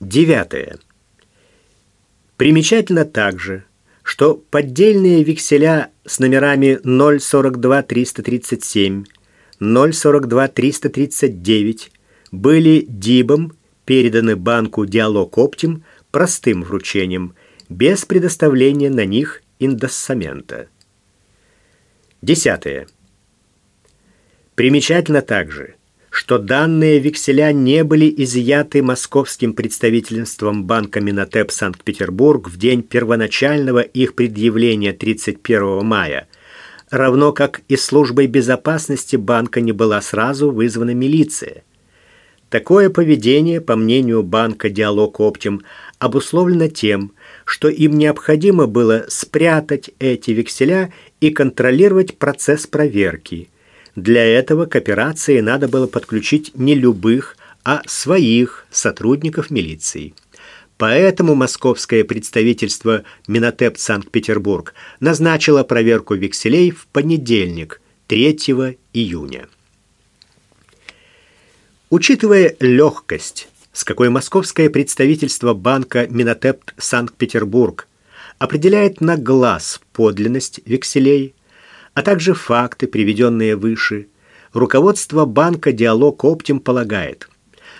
Девятое. Примечательно также, что поддельные векселя с номерами 042-337, 042-339 были ДИБом переданы банку «Диалог Оптим» простым вручением, без предоставления на них индоссамента. Десятое. Примечательно также, что данные векселя не были изъяты московским представительством банка Минотеп Санкт-Петербург в день первоначального их предъявления 31 мая, равно как и службой безопасности банка не была сразу вызвана милиция. Такое поведение, по мнению банка «Диалог Оптим», обусловлено тем, что им необходимо было спрятать эти векселя и контролировать процесс проверки. Для этого к операции надо было подключить не любых, а своих сотрудников милиции. Поэтому московское представительство Минотеп Санкт-Петербург назначило проверку векселей в понедельник, 3 июня. Учитывая легкость, с какой московское представительство банка Минотеп Санкт-Петербург определяет на глаз подлинность векселей, а также факты, приведенные выше, руководство банка «Диалог Оптим» полагает,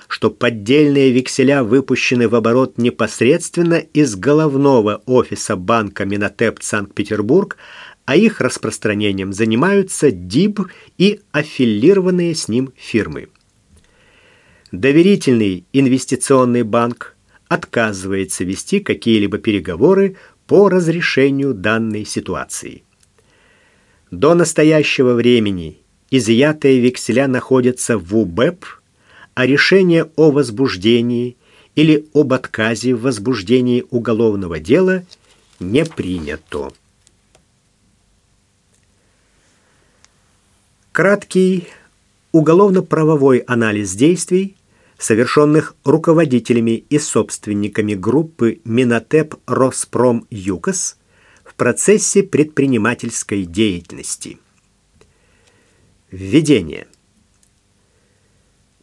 что поддельные векселя выпущены в оборот непосредственно из головного офиса банка Минотеп Санкт-Петербург, а их распространением занимаются ДИБ и аффилированные с ним фирмы. Доверительный инвестиционный банк отказывается вести какие-либо переговоры по разрешению данной ситуации. До настоящего времени изъятые векселя находятся в УБЭП, а решение о возбуждении или об отказе в возбуждении уголовного дела не принято. Краткий уголовно-правовой анализ действий совершенных руководителями и собственниками группы Минотеп Роспром ЮКОС процессе предпринимательской деятельности. Введение.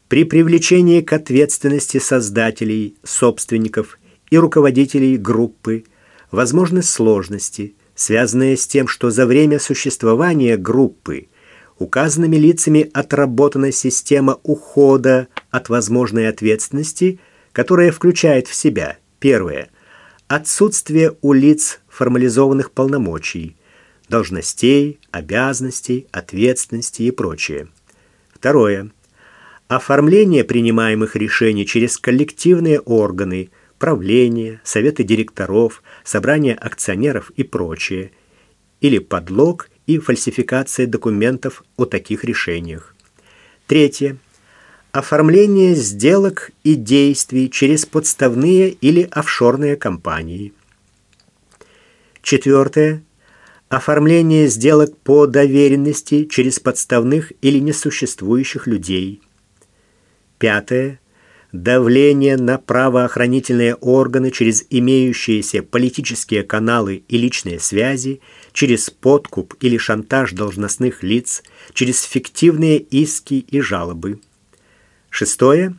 При привлечении к ответственности создателей, собственников и руководителей группы возможны сложности, связанные с тем, что за время существования группы – указанными лицами отработана система ухода от возможной ответственности, которая включает в себя первое отсутствие у лиц формализованных полномочий, должностей, обязанностей, ответственности и прочее. Второе оформление принимаемых решений через коллективные органы, правление, советы директоров, собрания акционеров и прочее, или подлог и фальсификация документов о таких решениях. Третье. Оформление сделок и действий через подставные или офшорные компании. Четвертое. Оформление сделок по доверенности через подставных или несуществующих людей. Пятое давление на правоохранительные органы через имеющиеся политические каналы и личные связи, через подкуп или шантаж должностных лиц, через фиктивные иски и жалобы. Шестое.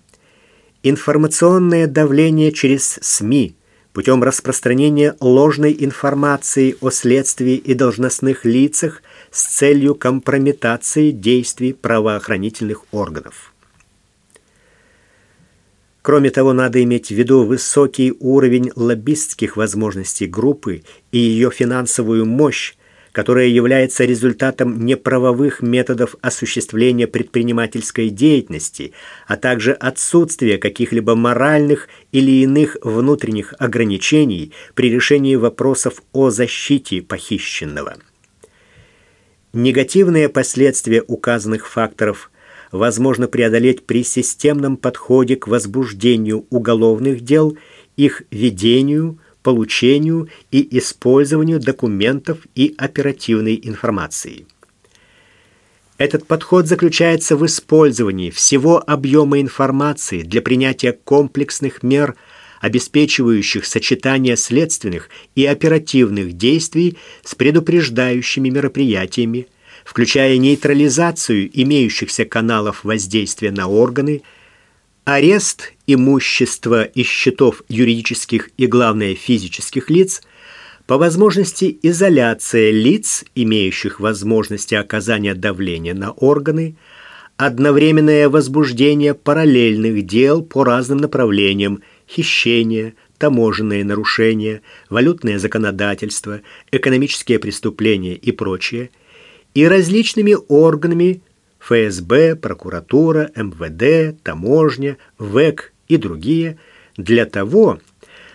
Информационное давление через СМИ путем распространения ложной информации о следствии и должностных лицах с целью компрометации действий правоохранительных органов. Кроме того, надо иметь в виду высокий уровень лоббистских возможностей группы и ее финансовую мощь, которая является результатом неправовых методов осуществления предпринимательской деятельности, а также отсутствия каких-либо моральных или иных внутренних ограничений при решении вопросов о защите похищенного. Негативные последствия указанных факторов – возможно преодолеть при системном подходе к возбуждению уголовных дел, их ведению, получению и использованию документов и оперативной информации. Этот подход заключается в использовании всего объема информации для принятия комплексных мер, обеспечивающих сочетание следственных и оперативных действий с предупреждающими мероприятиями, включая нейтрализацию имеющихся каналов воздействия на органы, арест имущества и счетов юридических и, главное, физических лиц, по возможности изоляция лиц, имеющих возможности оказания давления на органы, одновременное возбуждение параллельных дел по разным направлениям, хищение, таможенные нарушения, валютное законодательство, экономические преступления и прочее, и различными органами ФСБ, прокуратура, МВД, таможня, ВЭК и другие для того,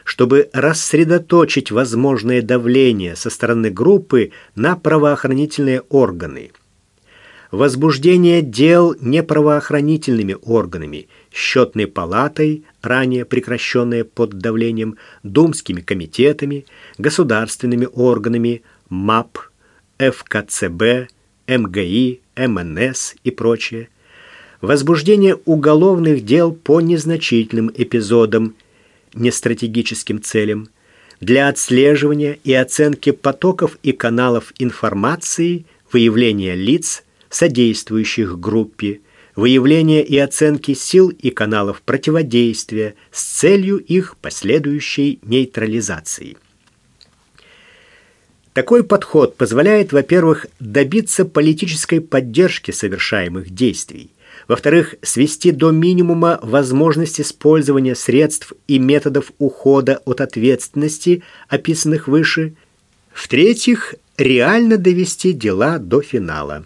чтобы рассредоточить возможное давление со стороны группы на правоохранительные органы. Возбуждение дел неправоохранительными органами, счетной палатой, ранее прекращенное под давлением, думскими комитетами, государственными органами, МАП, ФКЦБ, МГИ, МНС и прочее, возбуждение уголовных дел по незначительным эпизодам, нестратегическим целям, для отслеживания и оценки потоков и каналов информации, выявления лиц, содействующих группе, выявления и оценки сил и каналов противодействия с целью их последующей нейтрализации. Такой подход позволяет, во-первых, добиться политической поддержки совершаемых действий, во-вторых, свести до минимума возможность использования средств и методов ухода от ответственности, описанных выше, в-третьих, реально довести дела до финала.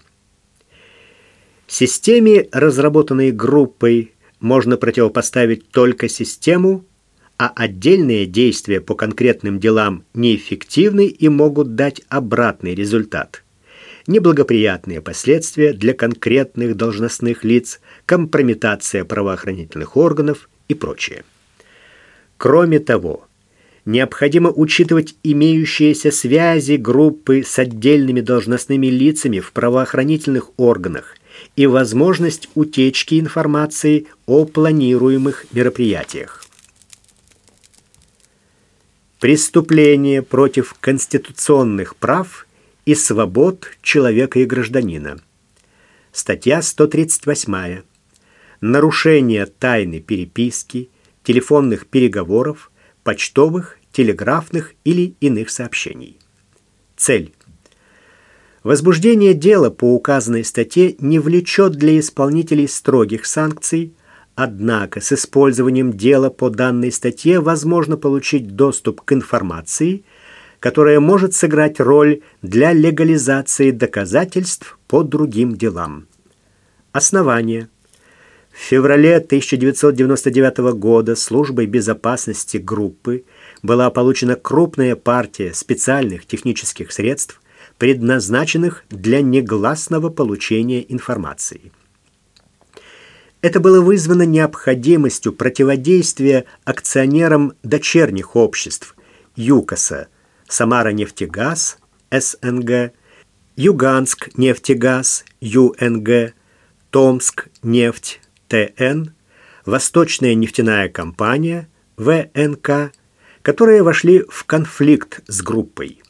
Системе, разработанной группой, можно противопоставить только систему – а отдельные действия по конкретным делам неэффективны и могут дать обратный результат. Неблагоприятные последствия для конкретных должностных лиц, компрометация правоохранительных органов и прочее. Кроме того, необходимо учитывать имеющиеся связи группы с отдельными должностными лицами в правоохранительных органах и возможность утечки информации о планируемых мероприятиях. Преступление против конституционных прав и свобод человека и гражданина. Статья 138. Нарушение тайны переписки, телефонных переговоров, почтовых, телеграфных или иных сообщений. Цель. Возбуждение дела по указанной статье не влечет для исполнителей строгих санкций, Однако с использованием дела по данной статье возможно получить доступ к информации, которая может сыграть роль для легализации доказательств по другим делам. Основание. В феврале 1999 года службой безопасности группы была получена крупная партия специальных технических средств, предназначенных для негласного получения информации. Это было вызвано необходимостью противодействия акционерам дочерних обществ ЮКОСа, Самара нефтегаз, СНГ, Юганск нефтегаз, ЮНГ, Томск нефть, ТН, Восточная нефтяная компания, ВНК, которые вошли в конфликт с группой.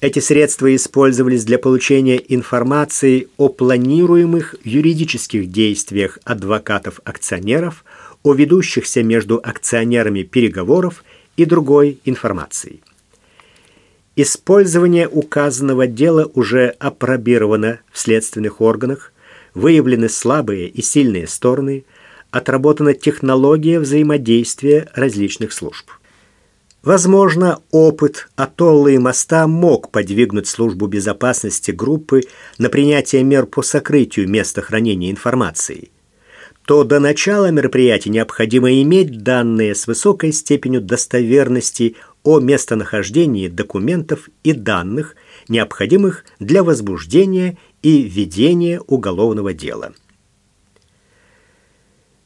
Эти средства использовались для получения информации о планируемых юридических действиях адвокатов-акционеров, о ведущихся между акционерами переговоров и другой информации. Использование указанного дела уже опробировано в следственных органах, выявлены слабые и сильные стороны, отработана технология взаимодействия различных служб. Возможно, опыт атолла и моста мог подвигнуть службу безопасности группы на принятие мер по сокрытию места хранения информации. То до начала мероприятия необходимо иметь данные с высокой степенью достоверности о местонахождении документов и данных, необходимых для возбуждения и ведения уголовного дела.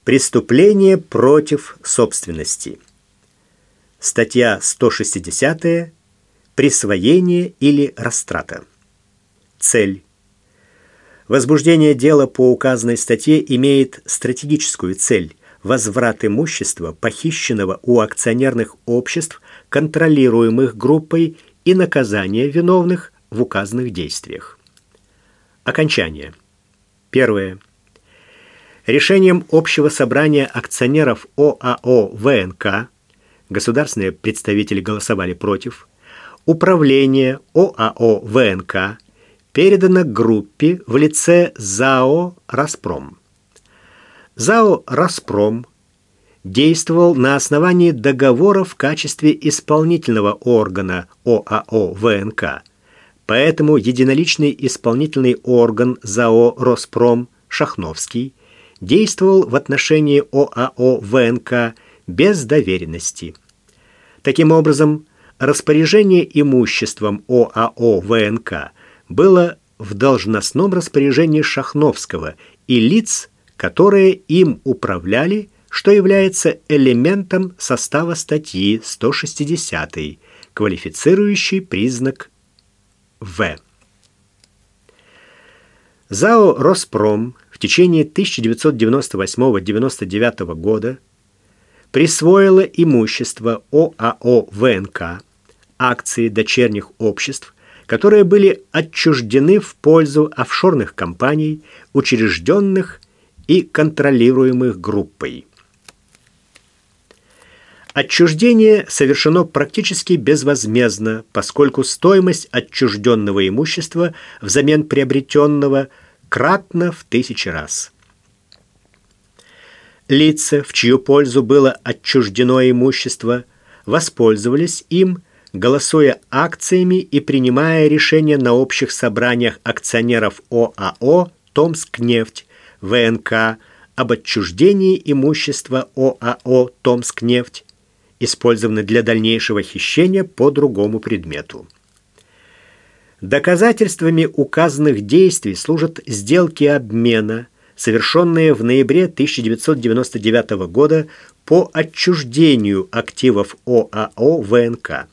Преступление против собственности – Статья 160. Присвоение или растрата. Цель. Возбуждение дела по указанной статье имеет стратегическую цель – возврат имущества, похищенного у акционерных обществ, контролируемых группой, и наказание виновных в указанных действиях. Окончание. Первое. Решением общего собрания акционеров ОАО ВНК государственные представители голосовали против, управление ОАО ВНК передано группе в лице ЗАО «Распром». ЗАО «Распром» действовал на основании договора в качестве исполнительного органа ОАО ВНК, поэтому единоличный исполнительный орган ЗАО «Роспром» Шахновский действовал в отношении ОАО ВНК без доверенности. Таким образом, распоряжение имуществом ОАО ВНК было в должностном распоряжении Шахновского и лиц, которые им управляли, что является элементом состава статьи 160, квалифицирующий признак В. ЗАО «Роспром» в течение 1998-1999 года присвоило имущество ОАО ВНК, акции дочерних обществ, которые были отчуждены в пользу офшорных компаний, учрежденных и контролируемых группой. Отчуждение совершено практически безвозмездно, поскольку стоимость отчужденного имущества взамен приобретенного кратна в тысячи раз. Лица, в чью пользу было отчуждено имущество, воспользовались им, голосуя акциями и принимая решения на общих собраниях акционеров ОАО «Томскнефть», ВНК об отчуждении имущества ОАО «Томскнефть», использованы для дальнейшего хищения по другому предмету. Доказательствами указанных действий служат сделки обмена, совершенные в ноябре 1999 года по отчуждению активов ОАО ВНК.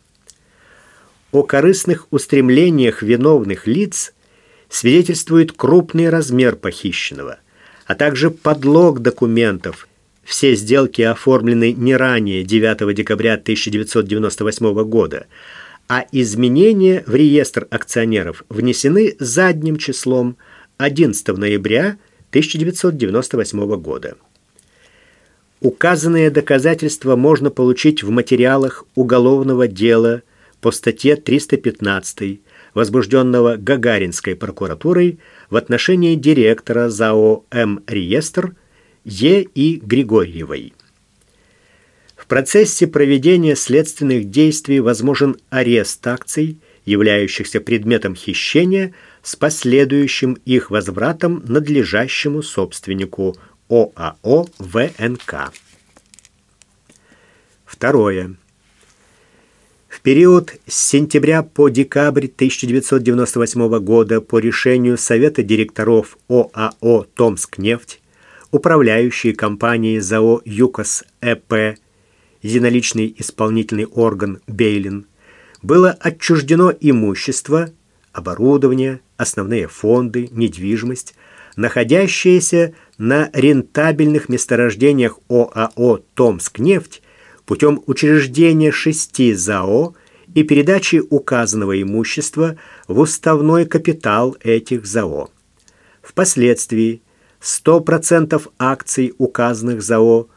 О корыстных устремлениях виновных лиц свидетельствует крупный размер похищенного, а также подлог документов, все сделки оформлены не ранее 9 декабря 1998 года, а изменения в реестр акционеров внесены задним числом 11 ноября 1998 года. Указанные доказательства можно получить в материалах уголовного дела по статье 315, возбужденного Гагаринской прокуратурой в отношении директора ЗАО «М-Реестр» Е. И. Григорьевой. В процессе проведения следственных действий возможен арест акций, являющихся предметом хищения, с последующим их возвратом надлежащему собственнику ОАО ВНК. Второе. В период с сентября по декабрь 1998 года по решению Совета директоров ОАО «Томскнефть» управляющие компанией ЗАО «ЮКОС ЭП», единоличный исполнительный орган «Бейлин», было отчуждено имущество, оборудование, основные фонды, недвижимость, находящиеся на рентабельных месторождениях ОАО «Томскнефть» путем учреждения шести ЗАО и передачи указанного имущества в уставной капитал этих ЗАО. Впоследствии 100% акций указанных ЗАО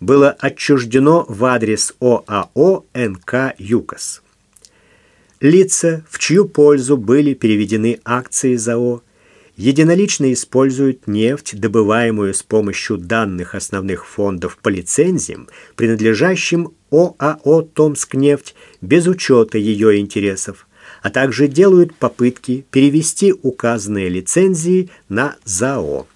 было отчуждено в адрес ОАО НК «ЮКОС». Лица, в чью пользу были переведены акции ЗАО, единолично используют нефть, добываемую с помощью данных основных фондов по лицензиям, принадлежащим ОАО «Томскнефть», без учета ее интересов, а также делают попытки перевести указанные лицензии на ЗАО.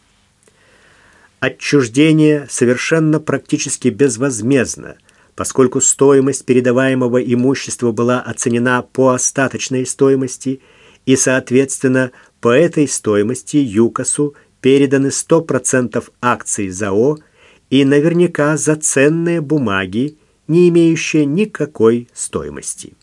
Отчуждение совершенно практически безвозмездно, поскольку стоимость передаваемого имущества была оценена по остаточной стоимости и, соответственно, по этой стоимости ЮКОСу переданы 100% акций ЗАО и наверняка за ценные бумаги, не имеющие никакой стоимости.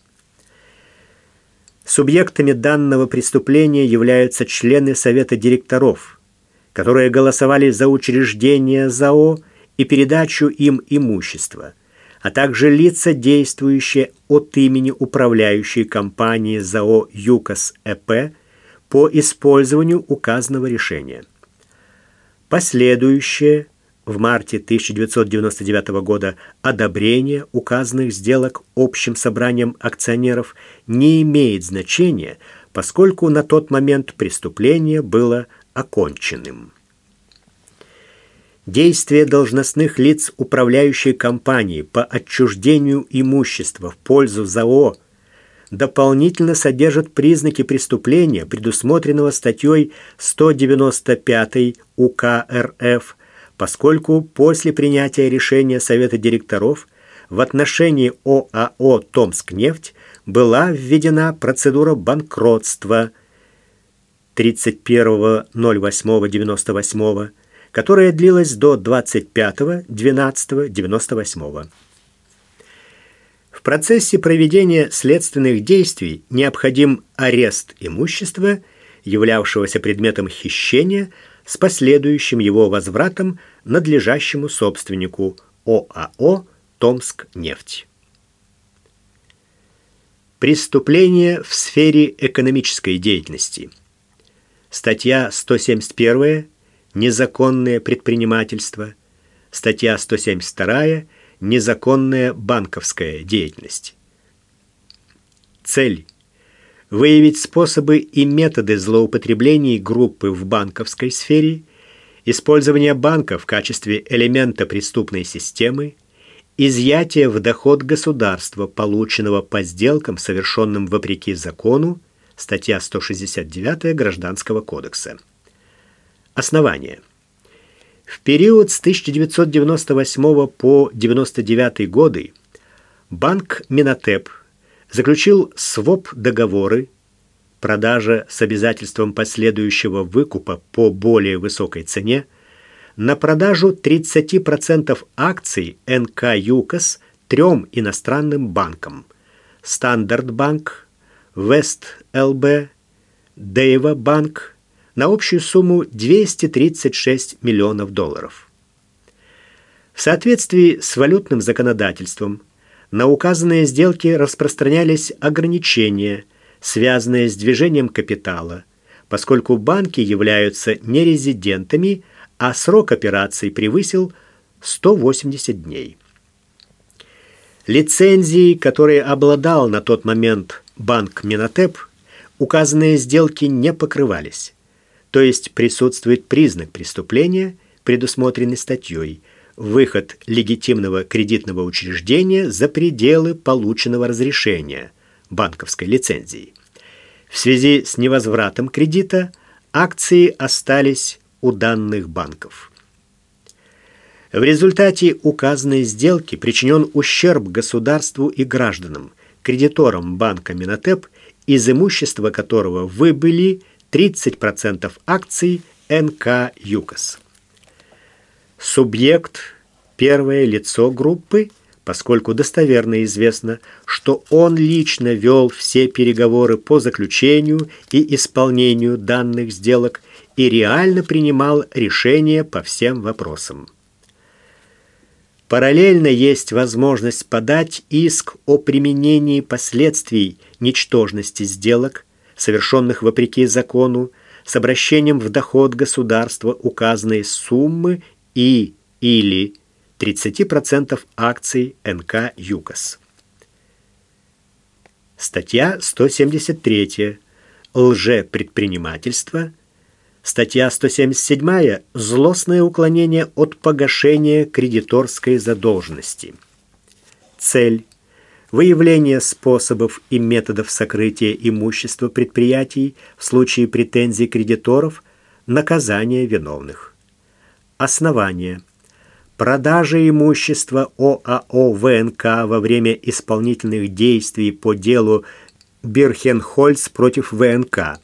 Субъектами данного преступления являются члены Совета директоров – которые голосовали за учреждение ЗАО и передачу им имущества, а также лица, действующие от имени управляющей компании ЗАО ЮКОС ЭП по использованию указанного решения. Последующее в марте 1999 года одобрение указанных сделок общим собранием акционеров не имеет значения, поскольку на тот момент преступление было оконченным. Действия должностных лиц управляющей компании по отчуждению имущества в пользу ЗАО дополнительно содержат признаки преступления, предусмотренного статьей 195 УК РФ, поскольку после принятия решения Совета директоров в отношении ОАО «Томскнефть» была введена процедура банкротства 31.08.98 которая длилась до 25.12.98. В процессе проведения следственных действий необходим арест имущества, являвшегося предметом хищения, с последующим его возвратом надлежащему собственнику ОАО «Томскнефть». Преступления в сфере экономической деятельности. Статья 171 Незаконное предпринимательство. Статья 172. Незаконная банковская деятельность. Цель выявить способы и методы злоупотреблений группы в банковской сфере, использование банка в качестве элемента преступной системы, изъятие в доход государства, полученного по сделкам, совершенным вопреки закону, статья 169 Гражданского кодекса. Основание. В период с 1998 по 1999 годы банк Минотеп заключил своп-договоры, продажа с обязательством последующего выкупа по более высокой цене, на продажу 30% акций НК ЮКОС трем иностранным банкам – Стандарт Банк, Вест ЛБ, Дейва Банк на общую сумму 236 миллионов долларов. В соответствии с валютным законодательством на указанные сделки распространялись ограничения, связанные с движением капитала, поскольку банки являются нерезидентами, а срок операций превысил 180 дней. Лицензии, которые обладал на тот момент банк Минотеп, указанные сделки не покрывались то есть присутствует признак преступления, предусмотренный статьей «Выход легитимного кредитного учреждения за пределы полученного разрешения» банковской лицензии. В связи с невозвратом кредита акции остались у данных банков. В результате указанной сделки причинен ущерб государству и гражданам, кредиторам банка Минотеп, из имущества которого выбыли 30% акций НК ЮКОС. Субъект – первое лицо группы, поскольку достоверно известно, что он лично вел все переговоры по заключению и исполнению данных сделок и реально принимал решения по всем вопросам. Параллельно есть возможность подать иск о применении последствий ничтожности сделок – совершенных вопреки закону, с обращением в доход государства указанной суммы и или 30% акций НК ЮКОС. Статья 173. Лжепредпринимательство. Статья 177. Злостное уклонение от погашения кредиторской задолженности. Цель выявление способов и методов сокрытия имущества предприятий в случае претензий кредиторов, наказание виновных. Основание. Продажа имущества ОАО ВНК во время исполнительных действий по делу Бирхенхольц против ВНК.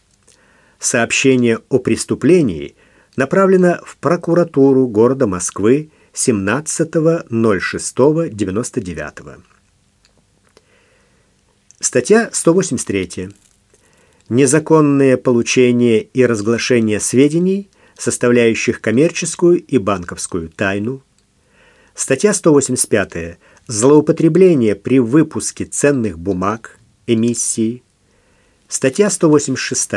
Сообщение о преступлении направлено в прокуратуру города Москвы 17.06.99. Статья 183. Незаконное получение и разглашение сведений, составляющих коммерческую и банковскую тайну. Статья 185. Злоупотребление при выпуске ценных бумаг, эмиссии. Статья 186.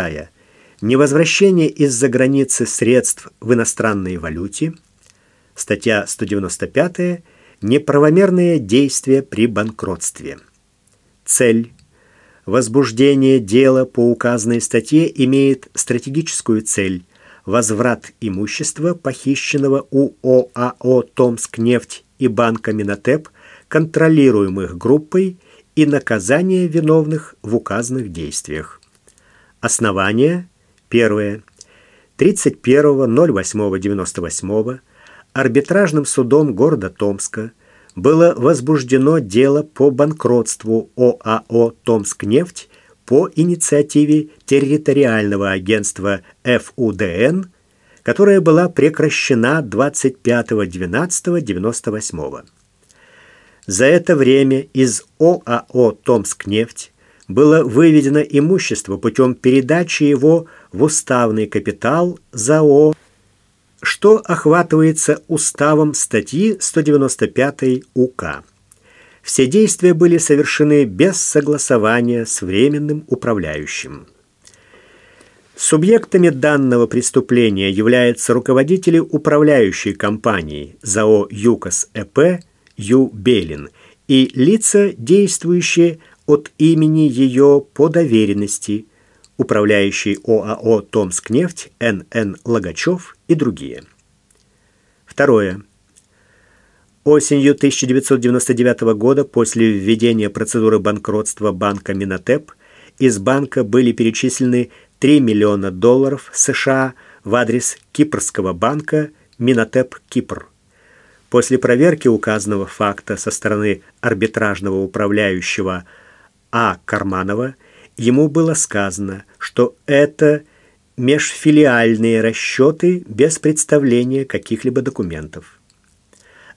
невозвращение из-за границы средств в иностранной валюте, статья 195 неправомерные действия при банкротстве. Цель возбуждение дела по указанной статье имеет стратегическую цель возврат имущества, похищенного у ОАО «Томскнефть» и банка «Минотеп», контролируемых группой, и наказание виновных в указанных действиях. Основание. Первое. 31.08.98 арбитражным судом города Томска было возбуждено дело по банкротству ОАО «Томскнефть» по инициативе территориального агентства ФУДН, которая была прекращена 25.12.98. За это время из ОАО «Томскнефть» было выведено имущество путем передачи его в уставный капитал ЗАО, что охватывается уставом статьи 195 УК. Все действия были совершены без согласования с временным управляющим. Субъектами данного преступления являются руководители управляющей компании ЗАО «ЮКОС ЭП» Ю. Белин и лица, действующие от имени ее по доверенности, управляющий ОАО «Томскнефть», Н.Н. Логачев и другие. Второе. Осенью 1999 года, после введения процедуры банкротства банка Минотеп, из банка были перечислены 3 миллиона долларов США в адрес кипрского банка Минотеп Кипр. После проверки указанного факта со стороны арбитражного управляющего А. Карманова ему было сказано, что это межфилиальные расчеты без представления каких-либо документов.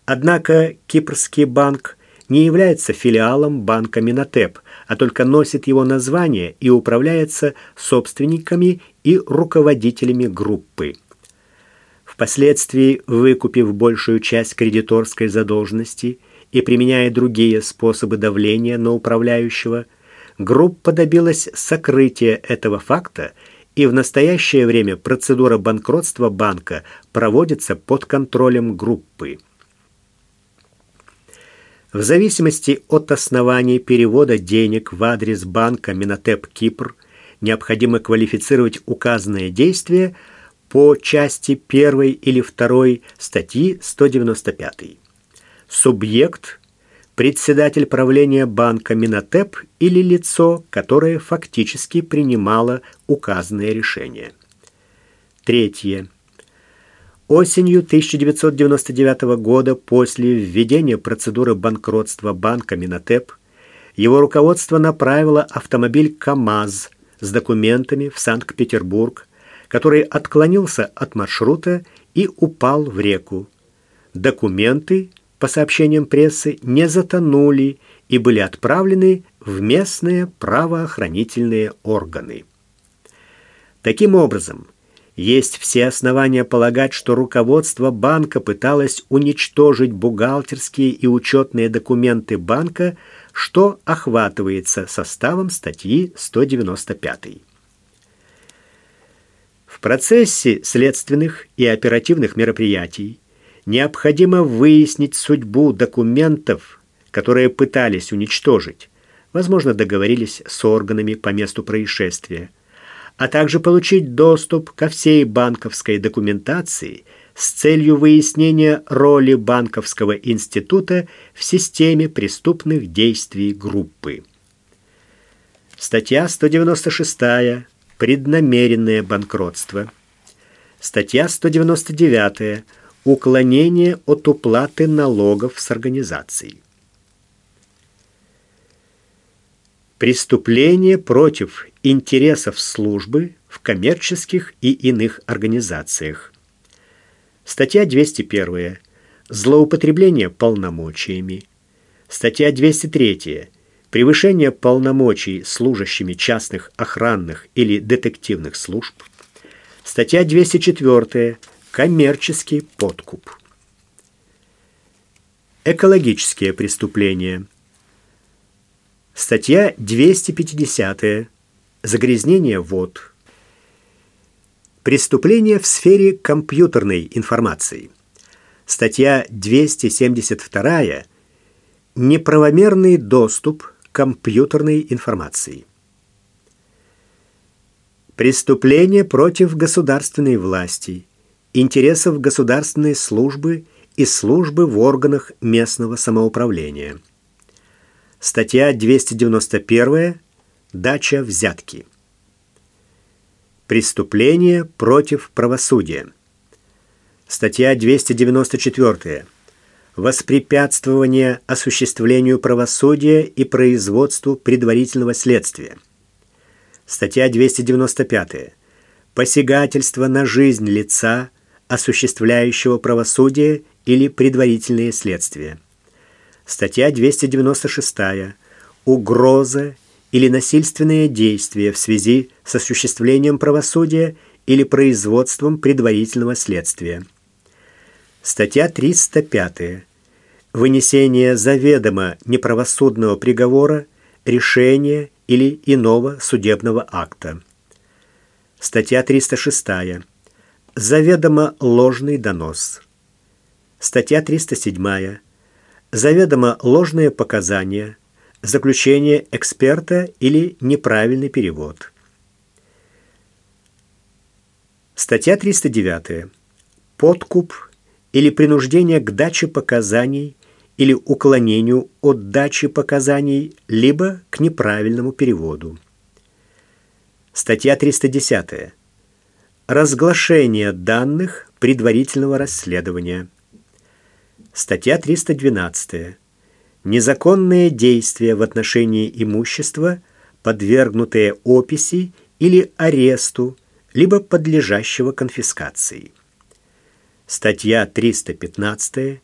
Однако Кипрский банк не является филиалом банка Минотеп, а только носит его название и управляется собственниками и руководителями группы. Впоследствии, выкупив большую часть кредиторской задолженности и применяя другие способы давления на управляющего, группа добилась сокрытия этого факта, и в настоящее время процедура банкротства банка проводится под контролем группы. В зависимости от оснований перевода денег в адрес банка Минотеп Кипр необходимо квалифицировать указанные действия – по части 1 или 2 статьи 195. Субъект – председатель правления банка Минотеп или лицо, которое фактически принимало указанное решение. Третье. Осенью 1999 года после введения процедуры банкротства банка Минотеп его руководство направило автомобиль КАМАЗ с документами в Санкт-Петербург который отклонился от маршрута и упал в реку. Документы, по сообщениям прессы, не затонули и были отправлены в местные правоохранительные органы. Таким образом, есть все основания полагать, что руководство банка пыталось уничтожить бухгалтерские и учетные документы банка, что охватывается составом статьи 195 процессе следственных и оперативных мероприятий необходимо выяснить судьбу документов, которые пытались уничтожить, возможно, договорились с органами по месту происшествия, а также получить доступ ко всей банковской документации с целью выяснения роли банковского института в системе преступных действий группы. Статья 196 Преднамеренное банкротство. Статья 199. Уклонение от уплаты налогов с организацией. Преступление против интересов службы в коммерческих и иных организациях. Статья 201. Злоупотребление полномочиями. Статья 203 превышение полномочий служащими частных охранных или детективных служб. Статья 204. Коммерческий подкуп. Экологические преступления. Статья 250. Загрязнение вод. Преступления в сфере компьютерной информации. Статья 272 Неправомерный доступ к компьютерной информации. Преступления против государственной власти, интересов государственной службы и службы в органах местного самоуправления. Статья 291. Дача взятки. Преступление против правосудия. Статья 294. Воспрепятствование осуществлению правосудия и производству предварительного следствия. Статья 295. Посягательство на жизнь лица, осуществляющего правосудие или предварительные следствия. Статья 296. Угроза или насильственные действия в связи с осуществлением правосудия или производством предварительного следствия. Статья 305. Вынесение заведомо неправосудного приговора, решения или иного судебного акта. Статья 306. Заведомо ложный донос. Статья 307. Заведомо ложные показания, заключение эксперта или неправильный перевод. Статья 309. Подкуп или принуждение к даче показаний или уклонению от дачи показаний, либо к неправильному переводу. Статья 310. Разглашение данных предварительного расследования. Статья 312. Незаконные действия в отношении имущества, подвергнутые описи или аресту, либо подлежащего конфискации. Статья 315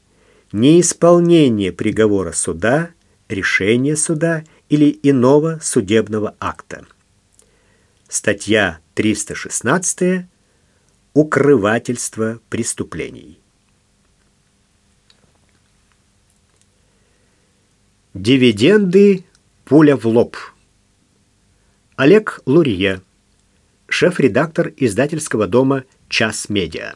неисполнение приговора суда, решения суда или иного судебного акта. Статья 316 укрывательство преступлений. Дивиденды пуля в лоб. Олег Лурье, шеф-редактор издательского дома Час Медиа.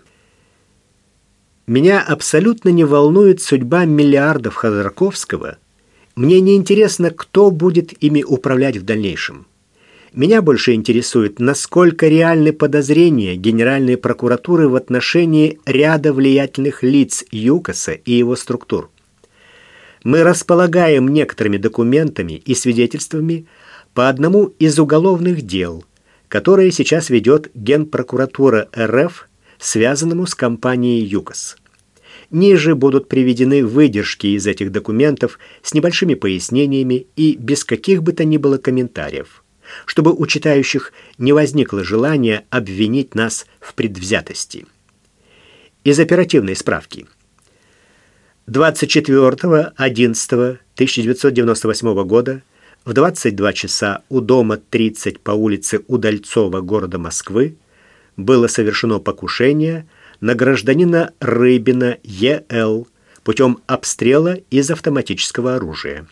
Меня абсолютно не волнует судьба миллиардов Ходорковского. Мне не интересно, кто будет ими управлять в дальнейшем. Меня больше интересует, насколько реальны подозрения Генеральной прокуратуры в отношении ряда влиятельных лиц ЮКОСа и его структур. Мы располагаем некоторыми документами и свидетельствами по одному из уголовных дел, которые сейчас ведет Генпрокуратура РФ связанному с компанией ЮКОС. Ниже будут приведены выдержки из этих документов с небольшими пояснениями и без каких бы то ни было комментариев, чтобы у читающих не возникло желания обвинить нас в предвзятости. Из оперативной справки. 24.11.1998 года в 22 часа у дома 30 по улице Удальцова города Москвы было совершено покушение на гражданина Рыбина Е.Л. путем обстрела из автоматического оружия.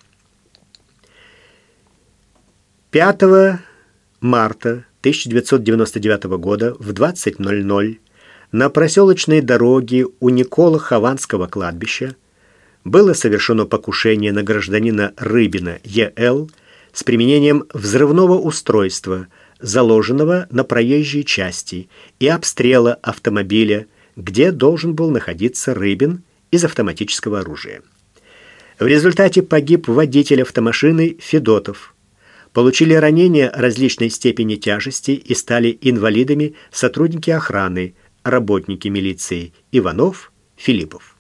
5 марта 1999 года в 20.00 на проселочной дороге у Никола Хованского кладбища было совершено покушение на гражданина Рыбина Е.Л. с применением взрывного устройства – заложенного на проезжей части и обстрела автомобиля, где должен был находиться Рыбин из автоматического оружия. В результате погиб водитель автомашины Федотов. Получили ранения различной степени тяжести и стали инвалидами сотрудники охраны, работники милиции Иванов, Филиппов.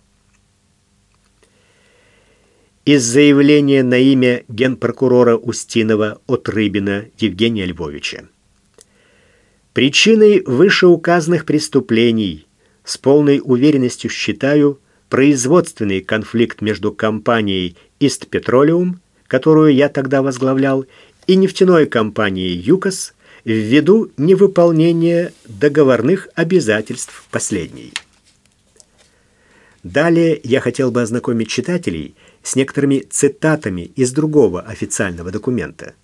Из заявления на имя генпрокурора Устинова от Рыбина Евгения Львовича. Причиной вышеуказанных преступлений с полной уверенностью считаю производственный конфликт между компанией Petroleum, которую я тогда возглавлял, и нефтяной компанией ЮКОС ввиду невыполнения договорных обязательств последней. Далее я хотел бы ознакомить читателей с некоторыми цитатами из другого официального документа.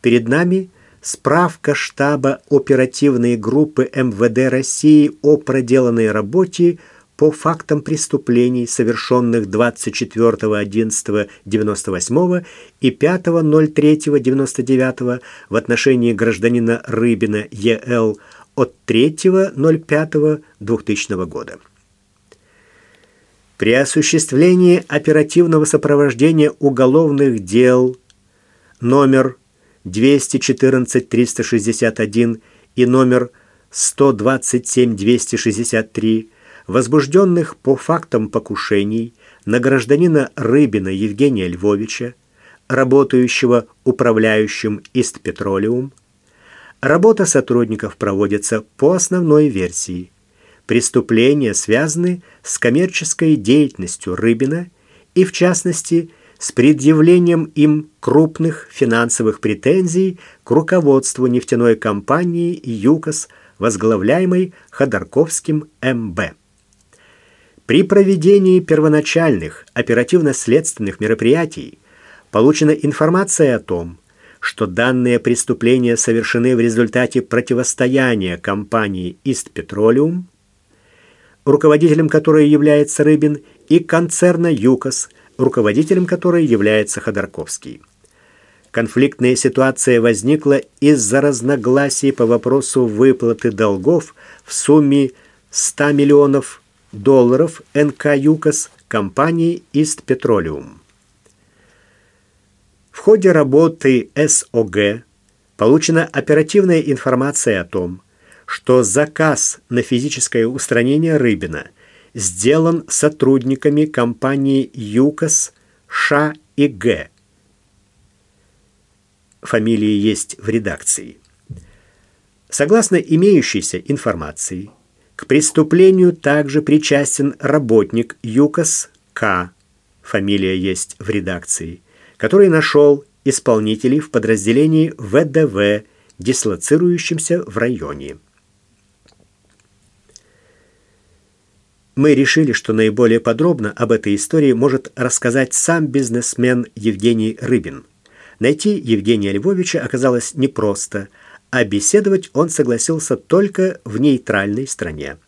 Перед нами справка штаба оперативной группы МВД России о проделанной работе по фактам преступлений, совершенных 24.11.98 и 5.03.99 в отношении гражданина Рыбина Е.Л. от 3.05.2000 года. При осуществлении оперативного сопровождения уголовных дел номер 214-361 и номер 127-263 возбужденных по фактам покушений на гражданина Рыбина Евгения Львовича, работающего управляющим Ист Петролиум, работа сотрудников проводится по основной версии. Преступления связаны с коммерческой деятельностью Рыбина и, в частности, с предъявлением им крупных финансовых претензий к руководству нефтяной компании «ЮКОС», возглавляемой Ходорковским МБ. При проведении первоначальных оперативно-следственных мероприятий получена информация о том, что данные преступления совершены в результате противостояния компании «Ист Петролиум», руководителем которой является Рыбин, и концерна «ЮКОС», руководителем которой является Ходорковский. Конфликтная ситуация возникла из-за разногласий по вопросу выплаты долгов в сумме 100 миллионов долларов НК «ЮКОС» компании «Ист Петролиум». В ходе работы СОГ получена оперативная информация о том, что заказ на физическое устранение Рыбина сделан сотрудниками компании ЮКОС Ш и Г. Фамилии есть в редакции. Согласно имеющейся информации, к преступлению также причастен работник ЮКОС К. Фамилия есть в редакции, который нашел исполнителей в подразделении ВДВ, дислоцирующемся в районе. Мы решили, что наиболее подробно об этой истории может рассказать сам бизнесмен Евгений Рыбин. Найти Евгения Львовича оказалось непросто – а беседовать он согласился только в нейтральной стране.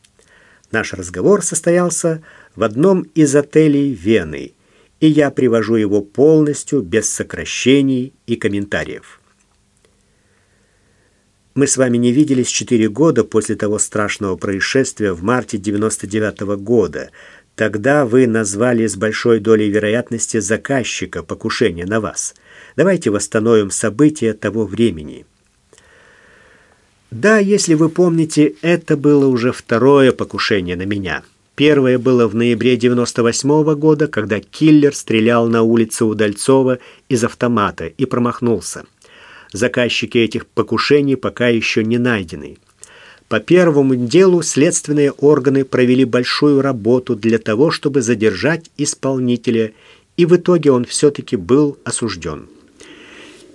Наш разговор состоялся в одном из отелей Вены, и я привожу его полностью без сокращений и комментариев. Мы с вами не виделись четыре года после того страшного происшествия в марте 99 -го года. Тогда вы назвали с большой долей вероятности заказчика покушения на вас. Давайте восстановим события того времени. Да, если вы помните, это было уже второе покушение на меня. Первое было в ноябре 98 -го года, когда киллер стрелял на улице Удальцова из автомата и промахнулся. Заказчики этих покушений пока еще не найдены. По первому делу следственные органы провели большую работу для того, чтобы задержать исполнителя, и в итоге он все-таки был осужден.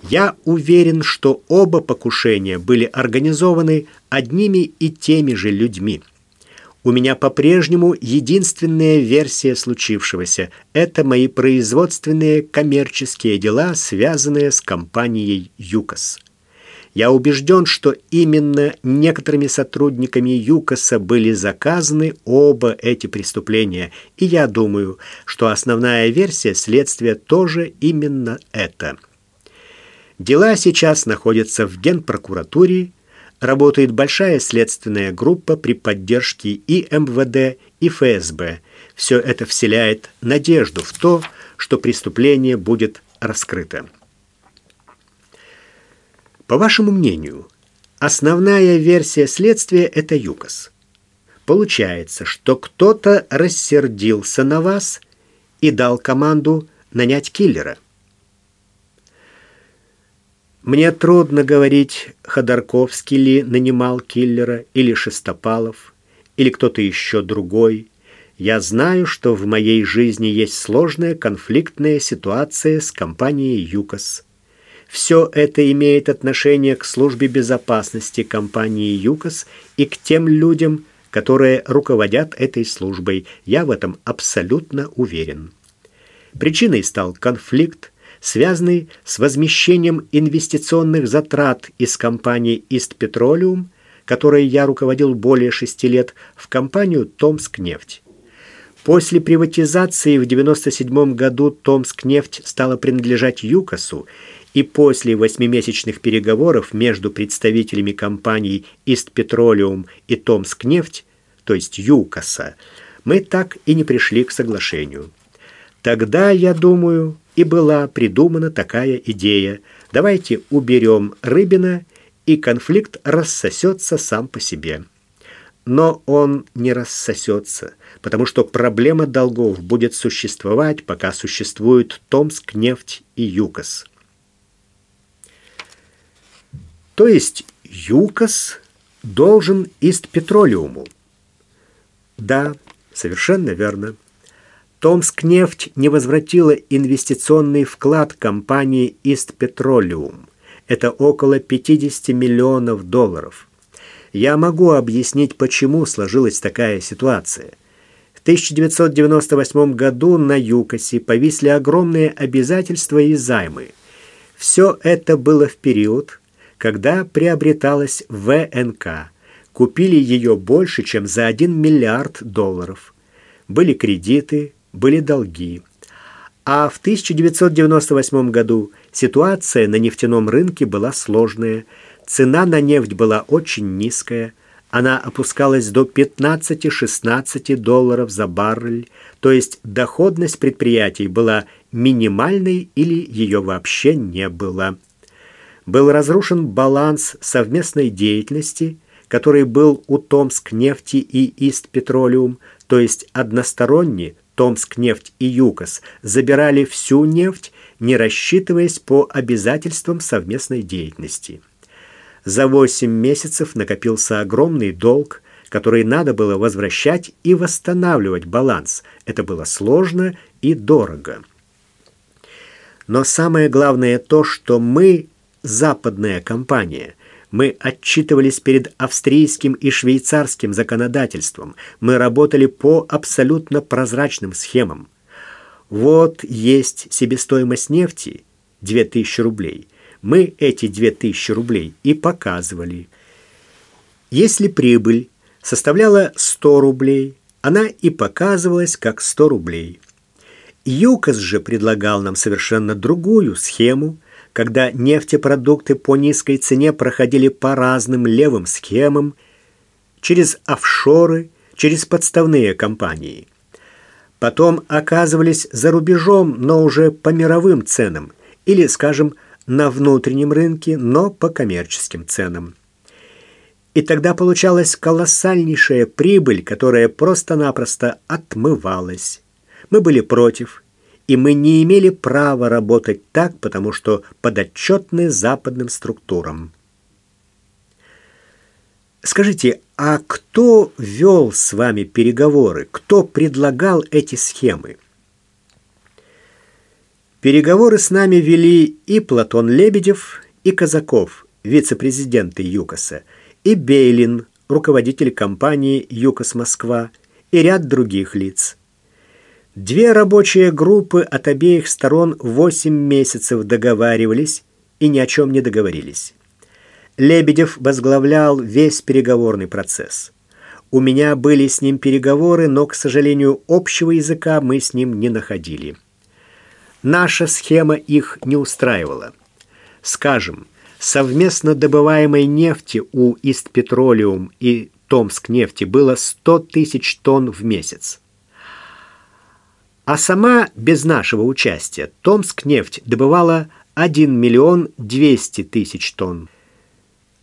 Я уверен, что оба покушения были организованы одними и теми же людьми. У меня по-прежнему единственная версия случившегося – это мои производственные коммерческие дела, связанные с компанией «ЮКОС». Я убежден, что именно некоторыми сотрудниками ЮКОСа были заказаны оба эти преступления, и я думаю, что основная версия следствия тоже именно это – Дела сейчас находятся в Генпрокуратуре, работает большая следственная группа при поддержке и МВД, и ФСБ. Все это вселяет надежду в то, что преступление будет раскрыто. По вашему мнению, основная версия следствия – это ЮКОС. Получается, что кто-то рассердился на вас и дал команду нанять киллера – мне трудно говорить, Ходорковский ли нанимал киллера, или Шестопалов, или кто-то еще другой. Я знаю, что в моей жизни есть сложная конфликтная ситуация с компанией «ЮКОС». Все это имеет отношение к службе безопасности компании «ЮКОС» и к тем людям, которые руководят этой службой. Я в этом абсолютно уверен. Причиной стал конфликт, связанный с возмещением инвестиционных затрат из компании East Petroleum, которой я руководил более шести лет, в компанию Томскнефть. После приватизации в 1997 году Томскнефть стала принадлежать ЮКОСу, и после восьмимесячных переговоров между представителями компаний East Petroleum и Томскнефть, то есть ЮКОСа, мы так и не пришли к соглашению. Тогда, я думаю, и была придумана такая идея. Давайте уберем Рыбина, и конфликт рассосется сам по себе. Но он не рассосется потому что проблема долгов будет существовать, пока существуют Томск, нефть и ЮКОС. То есть ЮКОС должен Ист Петролиуму. Да, совершенно верно. Томскнефть не возвратила инвестиционный вклад компании Ист Петролиум. Это около 50 миллионов долларов. Я могу объяснить, почему сложилась такая ситуация – 1998 году на ЮКОСе повисли огромные обязательства и займы. Все это было в период, когда приобреталась ВНК. Купили ее больше, чем за 1 миллиард долларов. Были кредиты, были долги. А в 1998 году ситуация на нефтяном рынке была сложная. Цена на нефть была очень низкая – она опускалась до 15-16 долларов за баррель, то есть доходность предприятий была минимальной или ее вообще не было. Был разрушен баланс совместной деятельности, который был у Томск-нефти и Ист-петролиум, то есть односторонне Томск-нефть и ЮКОС забирали всю нефть, не рассчитываясь по обязательствам совместной деятельности. За восемь месяцев накопился огромный долг, который надо было возвращать и восстанавливать баланс. Это было сложно и дорого. Но самое главное то, что мы, западная компания, мы отчитывались перед австрийским и швейцарским законодательством. Мы работали по абсолютно прозрачным схемам. Вот есть себестоимость нефти – 2000 рублей – мы эти 2000 рублей и показывали. Если прибыль составляла 100 рублей, она и показывалась как 100 рублей. ЮКОС же предлагал нам совершенно другую схему, когда нефтепродукты по низкой цене проходили по разным левым схемам, через офшоры, через подставные компании. Потом оказывались за рубежом, но уже по мировым ценам, или, скажем, на внутреннем рынке, но по коммерческим ценам. И тогда получалась колоссальнейшая прибыль, которая просто-напросто отмывалась. Мы были против, и мы не имели права работать так, потому что подотчетны западным структурам. Скажите, а кто вел с вами переговоры? Кто предлагал эти схемы? Переговоры с нами вели и Платон Лебедев, и Казаков, вице-президенты ЮКОСа, и Бейлин, руководитель компании ЮКОС Москва, и ряд других лиц. Две рабочие группы от обеих сторон 8 месяцев договаривались и ни о чем не договорились. Лебедев возглавлял весь переговорный процесс. У меня были с ним переговоры, но, к сожалению, общего языка мы с ним не находили. Наша схема их не устраивала. Скажем, совместно добываемой нефти у Истпетролиум и Томскнефти было 100 тысяч тонн в месяц. А сама без нашего участия Томскнефть добывала 1 миллион 200 тысяч тонн.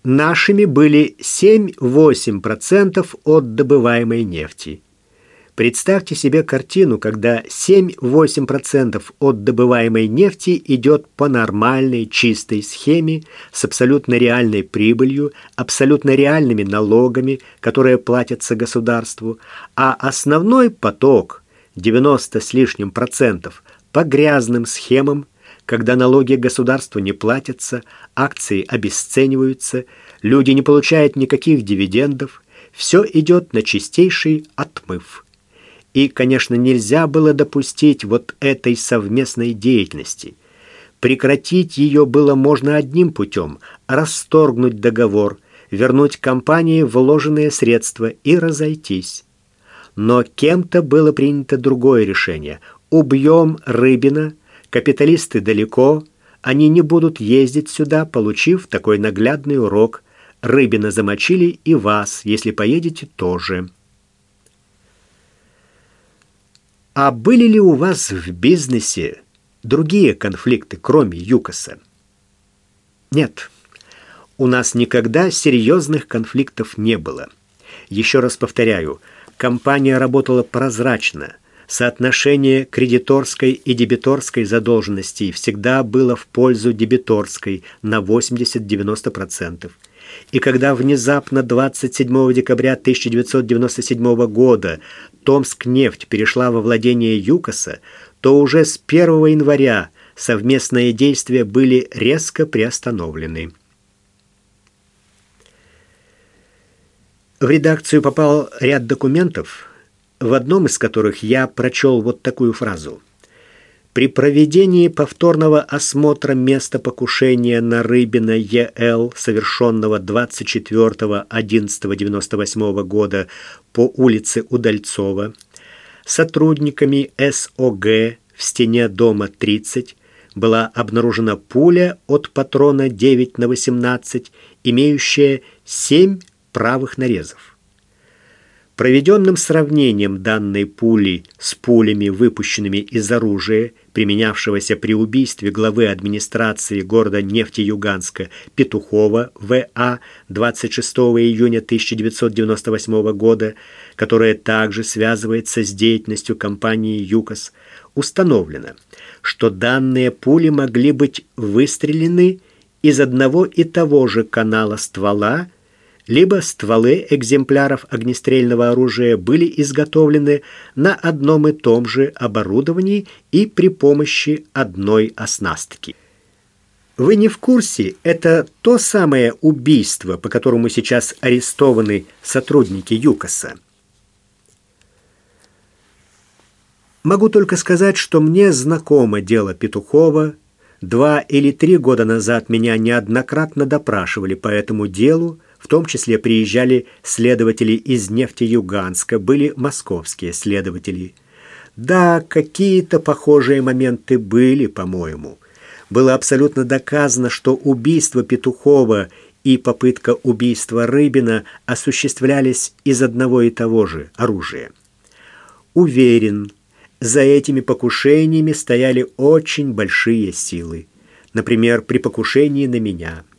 Нашими были 7-8% от добываемой нефти. Представьте себе картину, когда 7-8% от добываемой нефти идет по нормальной чистой схеме с абсолютно реальной прибылью, абсолютно реальными налогами, которые платятся государству, а основной поток 90 с лишним процентов по грязным схемам, когда налоги государству не платятся, акции обесцениваются, люди не получают никаких дивидендов, все идет на чистейший отмыв. И, конечно, нельзя было допустить вот этой совместной деятельности. Прекратить ее было можно одним путем – расторгнуть договор, вернуть компании вложенные средства и разойтись. Но кем-то было принято другое решение. Убьем Рыбина, капиталисты далеко, они не будут ездить сюда, получив такой наглядный урок. Рыбина замочили и вас, если поедете тоже. А были ли у вас в бизнесе другие конфликты, кроме ЮКОСа? Нет. У нас никогда серьезных конфликтов не было. Еще раз повторяю, компания работала прозрачно. Соотношение кредиторской и дебиторской задолженностей всегда было в пользу дебиторской на 80-90%. И когда внезапно 27 декабря 1997 года Томскнефть перешла во владение ЮКОСа, то уже с 1 января совместные действия были резко приостановлены. В редакцию попал ряд документов, в одном из которых я прочел вот такую фразу. При проведении повторного осмотра места покушения на Рыбина Е.Л., совершенного 24.11.98 года по улице Удальцова, сотрудниками СОГ в стене дома 30 была обнаружена пуля от патрона 9 на 18, имеющая 7 правых нарезов. Проведенным сравнением данной пули с пулями, выпущенными из оружия, применявшегося при убийстве главы администрации города Нефтеюганска Петухова В.А. 26 июня 1998 года, которая также связывается с деятельностью компании ЮКОС, установлено, что данные пули могли быть выстрелены из одного и того же канала ствола либо стволы экземпляров огнестрельного оружия были изготовлены на одном и том же оборудовании и при помощи одной оснастки. Вы не в курсе, это то самое убийство, по которому сейчас арестованы сотрудники ЮКОСа. Могу только сказать, что мне знакомо дело Петухова. Два или три года назад меня неоднократно допрашивали по этому делу, в том числе приезжали следователи из Нефтеюганска, были московские следователи. Да, какие-то похожие моменты были, по-моему. Было абсолютно доказано, что убийство Петухова и попытка убийства Рыбина осуществлялись из одного и того же оружия. Уверен, за этими покушениями стояли очень большие силы. Например, при покушении на меня –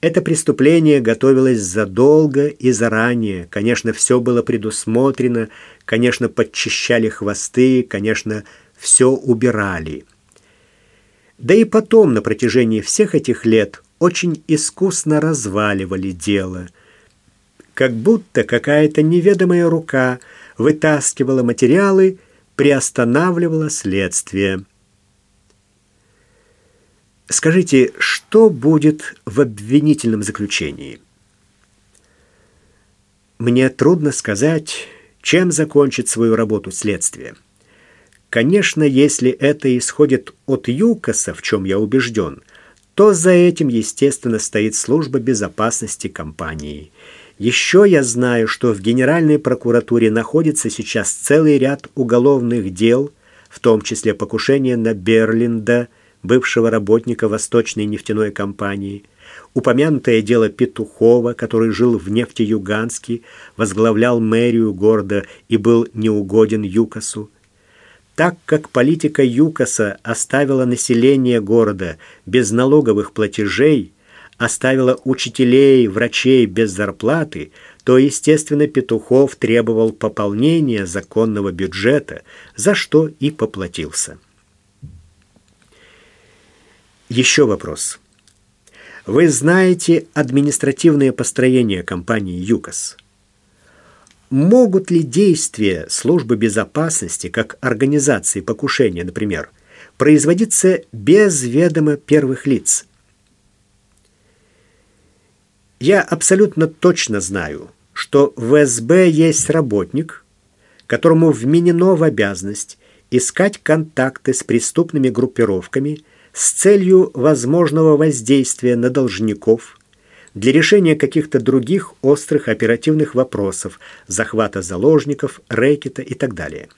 это преступление готовилось задолго и заранее. Конечно, все было предусмотрено, конечно, подчищали хвосты, конечно, все убирали. Да и потом, на протяжении всех этих лет, очень искусно разваливали дело. Как будто какая-то неведомая рука вытаскивала материалы, приостанавливала следствие. Скажите, что будет в обвинительном заключении? Мне трудно сказать, чем закончит свою работу следствие. Конечно, если это исходит от ЮКОСа, в чем я убежден, то за этим, естественно, стоит служба безопасности компании. Еще я знаю, что в Генеральной прокуратуре находится сейчас целый ряд уголовных дел, в том числе покушение на Берлинда, бывшего работника Восточной нефтяной компании, упомянутое дело Петухова, который жил в Нефтеюганске, возглавлял мэрию города и был неугоден ЮКОСу. Так как политика ЮКОСа оставила население города без налоговых платежей, оставила учителей, врачей без зарплаты, то, естественно, Петухов требовал пополнения законного бюджета, за что и поплатился. Еще вопрос. Вы знаете административное построение компании ЮКОС? Могут ли действия службы безопасности, как организации покушения, например, производиться без ведома первых лиц? Я абсолютно точно знаю, что в СБ есть работник, которому вменено в обязанность искать контакты с преступными группировками – с целью возможного воздействия на должников для решения каких-то других острых оперативных вопросов, захвата заложников, рэкета и так далее.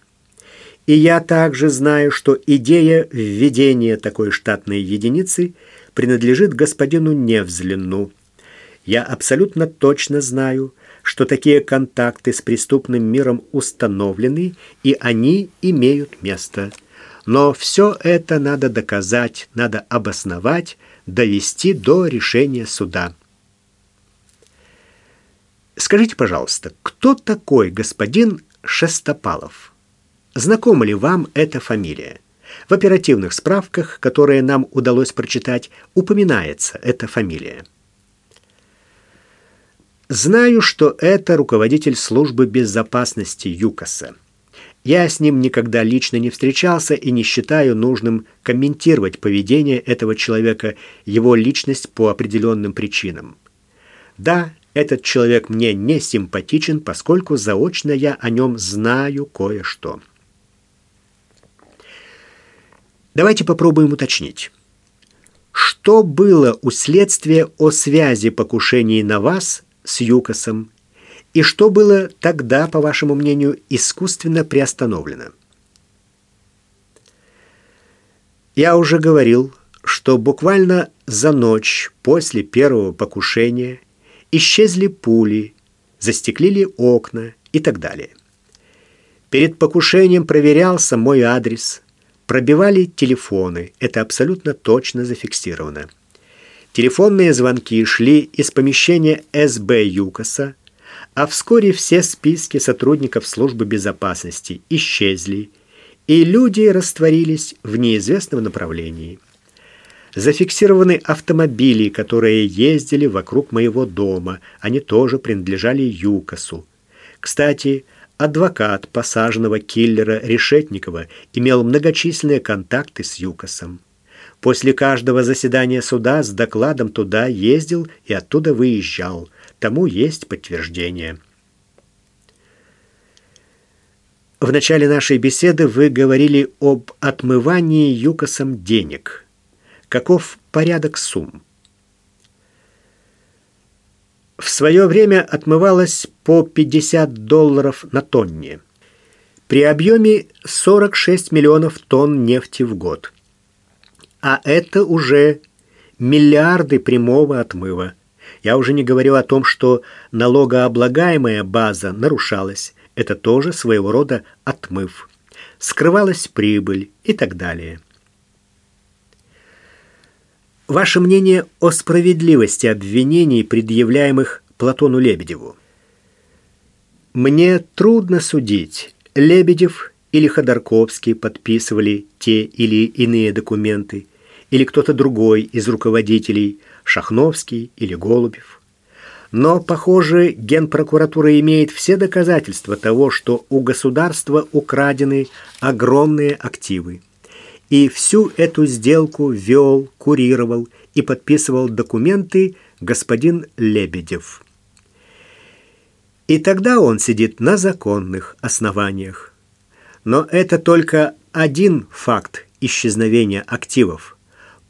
И я также знаю, что идея введения такой штатной единицы принадлежит господину Невзлину. Я абсолютно точно знаю, что такие контакты с преступным миром установлены, и они имеют место. Но все это надо доказать, надо обосновать, довести до решения суда. Скажите, пожалуйста, кто такой господин Шестопалов? Знакома ли вам эта фамилия? В оперативных справках, которые нам удалось прочитать, упоминается эта фамилия. Знаю, что это руководитель службы безопасности ЮКОСа. Я с ним никогда лично не встречался и не считаю нужным комментировать поведение этого человека, его личность по определенным причинам. Да, этот человек мне не симпатичен, поскольку заочно я о нем знаю кое-что. Давайте попробуем уточнить. Что было у следствия о связи покушений на вас с Юкосом и что было тогда, по вашему мнению, искусственно приостановлено? Я уже говорил, что буквально за ночь после первого покушения исчезли пули, застеклили окна и так далее. Перед покушением проверялся мой адрес, пробивали телефоны, это абсолютно точно зафиксировано. Телефонные звонки шли из помещения СБ ЮКОСа, а вскоре все списки сотрудников службы безопасности исчезли, и люди растворились в неизвестном направлении. Зафиксированы автомобили, которые ездили вокруг моего дома. Они тоже принадлежали ЮКОСу. Кстати, адвокат посаженного киллера Решетникова имел многочисленные контакты с ЮКОСом. После каждого заседания суда с докладом туда ездил и оттуда выезжал. Тому есть подтверждение. В начале нашей беседы вы говорили об отмывании ЮКОСом денег – Каков порядок сумм? В свое время отмывалось по 50 долларов на тонне. При объеме 46 миллионов тонн нефти в год. А это уже миллиарды прямого отмыва. Я уже не говорю о том, что налогооблагаемая база нарушалась. Это тоже своего рода отмыв. Скрывалась прибыль и так далее. Ваше мнение о справедливости обвинений, предъявляемых Платону Лебедеву? Мне трудно судить, Лебедев или Ходорковский подписывали те или иные документы, или кто-то другой из руководителей, Шахновский или Голубев. Но, похоже, Генпрокуратура имеет все доказательства того, что у государства украдены огромные активы. И всю эту сделку вел, курировал и подписывал документы господин Лебедев. И тогда он сидит на законных основаниях. Но это только один факт исчезновения активов.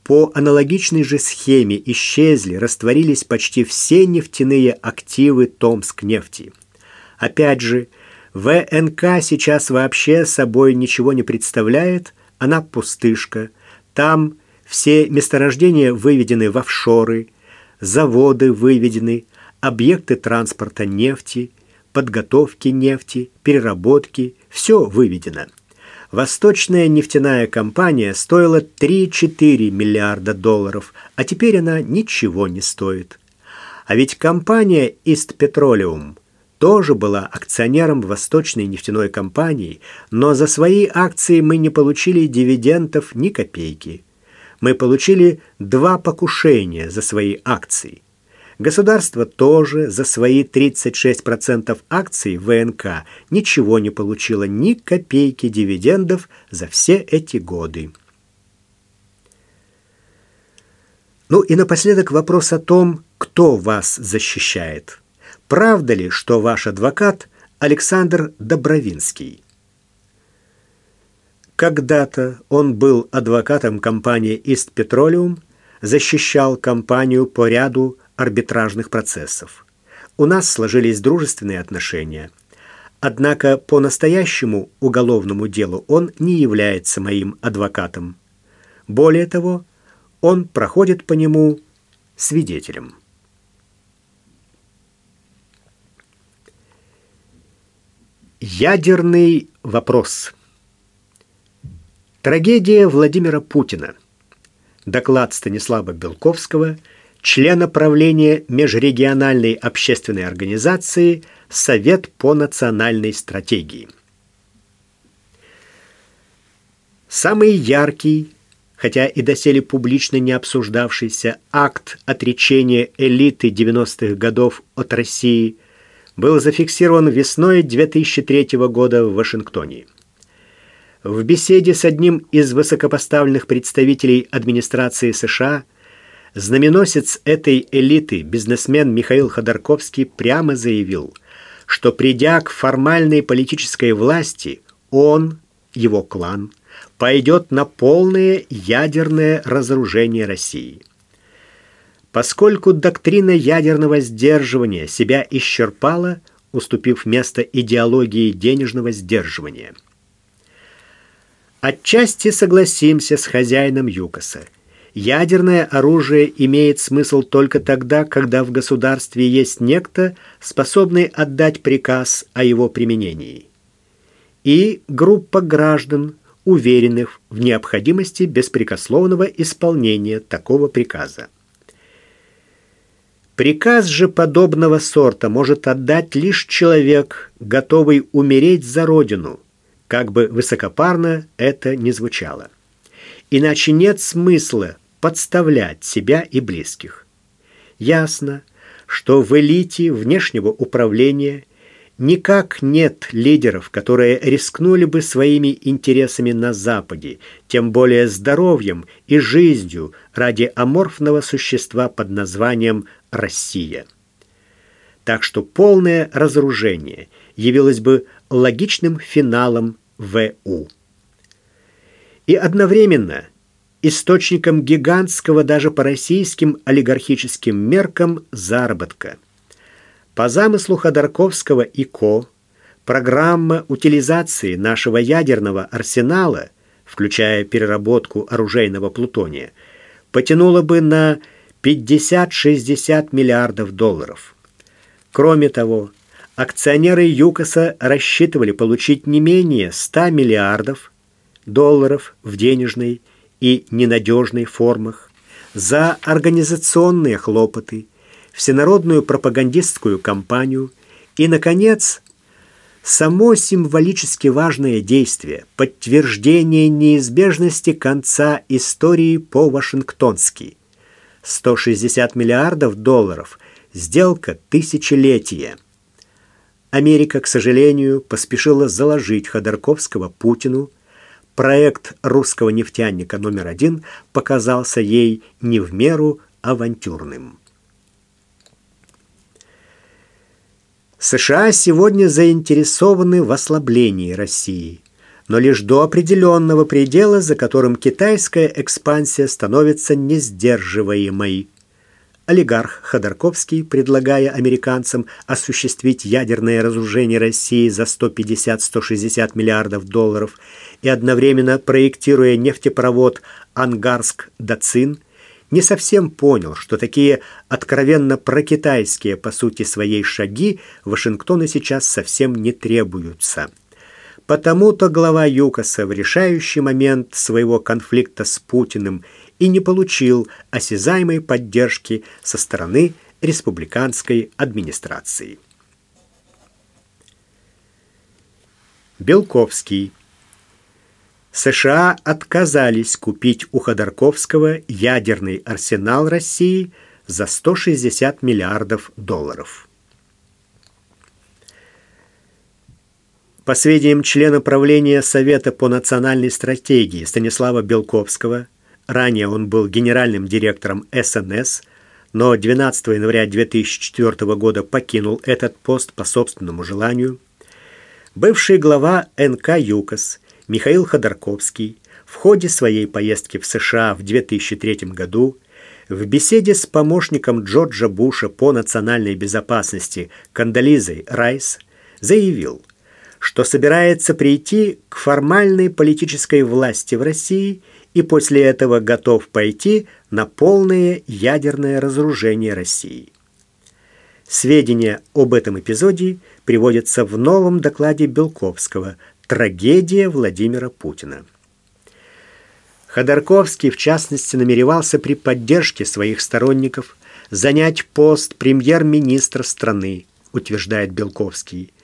По аналогичной же схеме исчезли, растворились почти все нефтяные активы Томск-нефти. Опять же, ВНК сейчас вообще собой ничего не представляет, она пустышка. Там все месторождения выведены в офшоры, заводы выведены, объекты транспорта нефти, подготовки нефти, переработки, все выведено. Восточная нефтяная компания стоила 3-4 миллиарда долларов, а теперь она ничего не стоит. А ведь компания East Petroleum – тоже была акционером Восточной нефтяной компании, но за свои акции мы не получили дивидендов ни копейки. Мы получили два покушения за свои акции. Государство тоже за свои 36% акций ВНК ничего не получило, ни копейки дивидендов за все эти годы. Ну и напоследок вопрос о том, кто вас защищает. Правда ли, что ваш адвокат Александр Добровинский? Когда-то он был адвокатом компании East Petroleum, защищал компанию по ряду арбитражных процессов. У нас сложились дружественные отношения. Однако по настоящему уголовному делу он не является моим адвокатом. Более того, он проходит по нему свидетелем. Ядерный вопрос. Трагедия Владимира Путина. Доклад Станислава Белковского, члена правления межрегиональной общественной организации Совет по национальной стратегии. Самый яркий, хотя и доселе публично не обсуждавшийся акт отречения элиты 90-х годов от России был зафиксирован весной 2003 года в Вашингтоне. В беседе с одним из высокопоставленных представителей администрации США знаменосец этой элиты, бизнесмен Михаил Ходорковский, прямо заявил, что придя к формальной политической власти, он, его клан, пойдет на полное ядерное разоружение России. Поскольку доктрина ядерного сдерживания себя исчерпала, уступив место идеологии денежного сдерживания – Отчасти согласимся с хозяином ЮКОСа. Ядерное оружие имеет смысл только тогда, когда в государстве есть некто, способный отдать приказ о его применении. И группа граждан, уверенных в необходимости беспрекословного исполнения такого приказа. Приказ же подобного сорта может отдать лишь человек, готовый умереть за родину – как бы высокопарно это ни звучало. Иначе нет смысла подставлять себя и близких. Ясно, что в элите внешнего управления никак нет лидеров, которые рискнули бы своими интересами на Западе, тем более здоровьем и жизнью ради аморфного существа под названием «Россия». Так что полное разоружение явилось бы логичным финалом ВУ. И одновременно источником гигантского даже по российским олигархическим меркам заработка. По замыслу Ходорковского и Ко, программа утилизации нашего ядерного арсенала, включая переработку оружейного плутония, потянула бы на 50-60 миллиардов долларов. Кроме того, акционеры ЮКОСа рассчитывали получить не менее 100 миллиардов долларов в денежной и ненадежной формах за организационные хлопоты, всенародную пропагандистскую кампанию и, наконец, само символически важное действие – подтверждение неизбежности конца истории по-вашингтонски. 160 миллиардов долларов – сделка тысячелетия – Америка, к сожалению, поспешила заложить Ходорковского Путину. Проект русского нефтяника номер один показался ей не в меру авантюрным. США сегодня заинтересованы в ослаблении России, но лишь до определенного предела, за которым китайская экспансия становится несдерживаемой олигарх Ходорковский, предлагая американцам осуществить ядерное разоружение России за 150-160 миллиардов долларов и одновременно проектируя нефтепровод Ангарск-Дацин, не совсем понял, что такие откровенно прокитайские по сути своей шаги Вашингтону сейчас совсем не требуются. Потому-то глава ЮКОСа в решающий момент своего конфликта с Путиным – и не получил осязаемой поддержки со стороны республиканской администрации. Белковский. США отказались купить у Ходорковского ядерный арсенал России за 160 миллиардов долларов. По сведениям члена правления Совета по национальной стратегии Станислава Белковского, Ранее он был генеральным директором СНС, но 12 января 2004 года покинул этот пост по собственному желанию. Бывший глава НК «ЮКОС» Михаил Ходорковский в ходе своей поездки в США в 2003 году в беседе с помощником Джорджа Буша по национальной безопасности Кандализой Райс заявил, что собирается прийти к формальной политической власти в России и после этого готов пойти на полное ядерное разоружение России. Сведения об этом эпизоде приводятся в новом докладе Белковского «Трагедия Владимира Путина». Ходорковский, в частности, намеревался при поддержке своих сторонников занять пост премьер-министра страны, утверждает Белковский.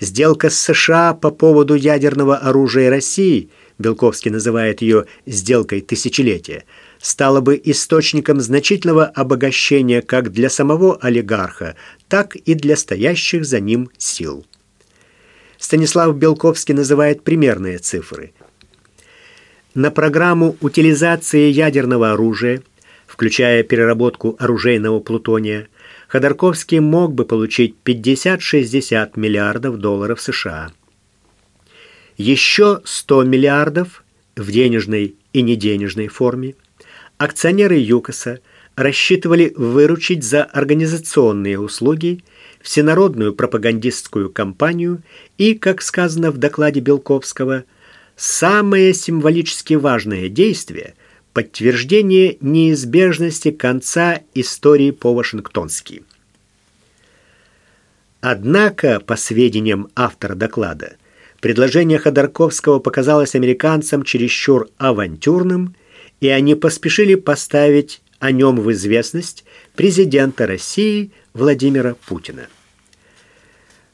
Сделка с США по поводу ядерного оружия России, Белковский называет ее «сделкой тысячелетия», стала бы источником значительного обогащения как для самого олигарха, так и для стоящих за ним сил. Станислав Белковский называет примерные цифры. На программу утилизации ядерного оружия, включая переработку оружейного плутония, Ходорковский мог бы получить 50-60 миллиардов долларов США. Еще 100 миллиардов в денежной и неденежной форме акционеры ЮКОСа рассчитывали выручить за организационные услуги, всенародную пропагандистскую кампанию и, как сказано в докладе Белковского, самое символически важное действие – подтверждение неизбежности конца истории по-вашингтонски. Однако, по сведениям автора доклада, предложение Ходорковского показалось американцам чересчур авантюрным, и они поспешили поставить о нем в известность президента России Владимира Путина.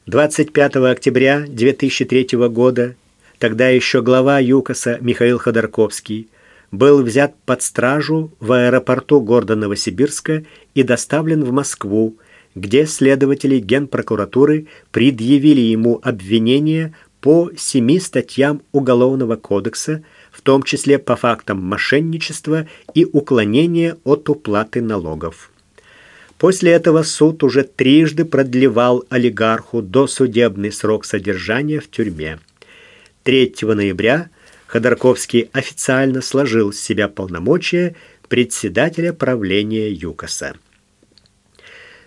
25 октября 2003 года тогда еще глава ЮКОСа Михаил Ходорковский был взят под стражу в аэропорту города Новосибирска и доставлен в Москву, где следователи Генпрокуратуры предъявили ему обвинения по семи статьям Уголовного кодекса, в том числе по фактам мошенничества и уклонения от уплаты налогов. После этого суд уже трижды продлевал олигарху досудебный срок содержания в тюрьме. 3 ноября Ходорковский официально сложил с себя полномочия председателя правления ЮКОСа.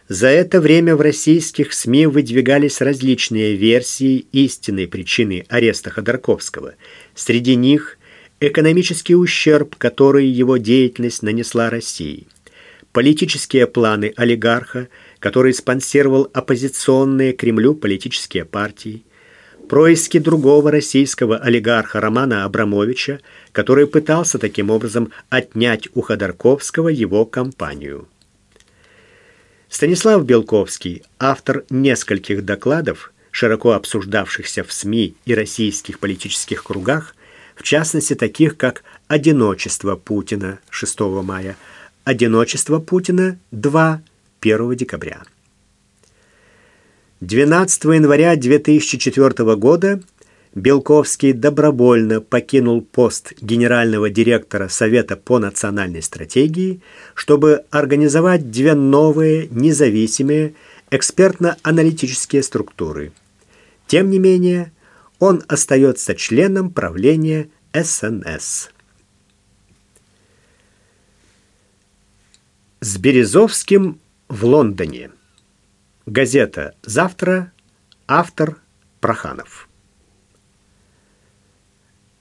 За это время в российских СМИ выдвигались различные версии истинной причины ареста Ходорковского. Среди них экономический ущерб, который его деятельность нанесла России, политические планы олигарха, который спонсировал оппозиционные Кремлю политические партии, происки другого российского олигарха Романа Абрамовича, который пытался таким образом отнять у Ходорковского его компанию. Станислав Белковский, автор нескольких докладов, широко обсуждавшихся в СМИ и российских политических кругах, в частности таких как «Одиночество Путина» 6 мая, «Одиночество Путина» 2 1 декабря. 12 января 2004 года Белковский добровольно покинул пост генерального директора Совета по национальной стратегии, чтобы организовать две новые независимые экспертно-аналитические структуры. Тем не менее, он остается членом правления СНС. С Березовским в Лондоне. Газета «Завтра», автор Проханов.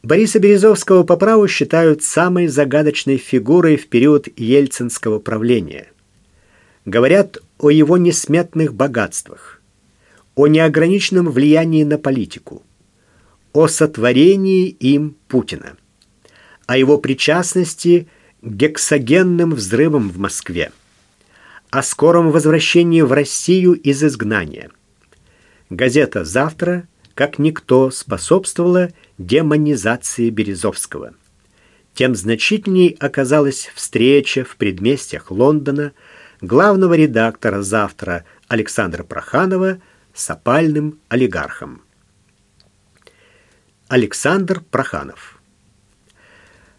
Бориса Березовского по праву считают самой загадочной фигурой в период ельцинского правления. Говорят о его несметных богатствах, о неограниченном влиянии на политику, о сотворении им Путина, о его причастности гексогенным взрывам в Москве о скором возвращении в Россию из изгнания. Газета «Завтра» как никто способствовала демонизации Березовского. Тем значительней оказалась встреча в предместьях Лондона главного редактора «Завтра» Александра Проханова с опальным олигархом. Александр Проханов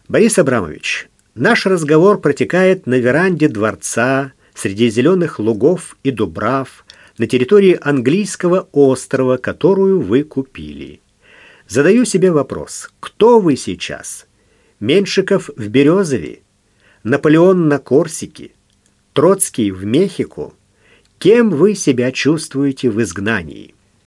Борис Абрамович, наш разговор протекает на веранде дворца среди зеленых лугов и дубрав на территории английского острова, которую вы купили. Задаю себе вопрос, кто вы сейчас? Меншиков в Березове? Наполеон на Корсике? Троцкий в Мехико? Кем вы себя чувствуете в изгнании?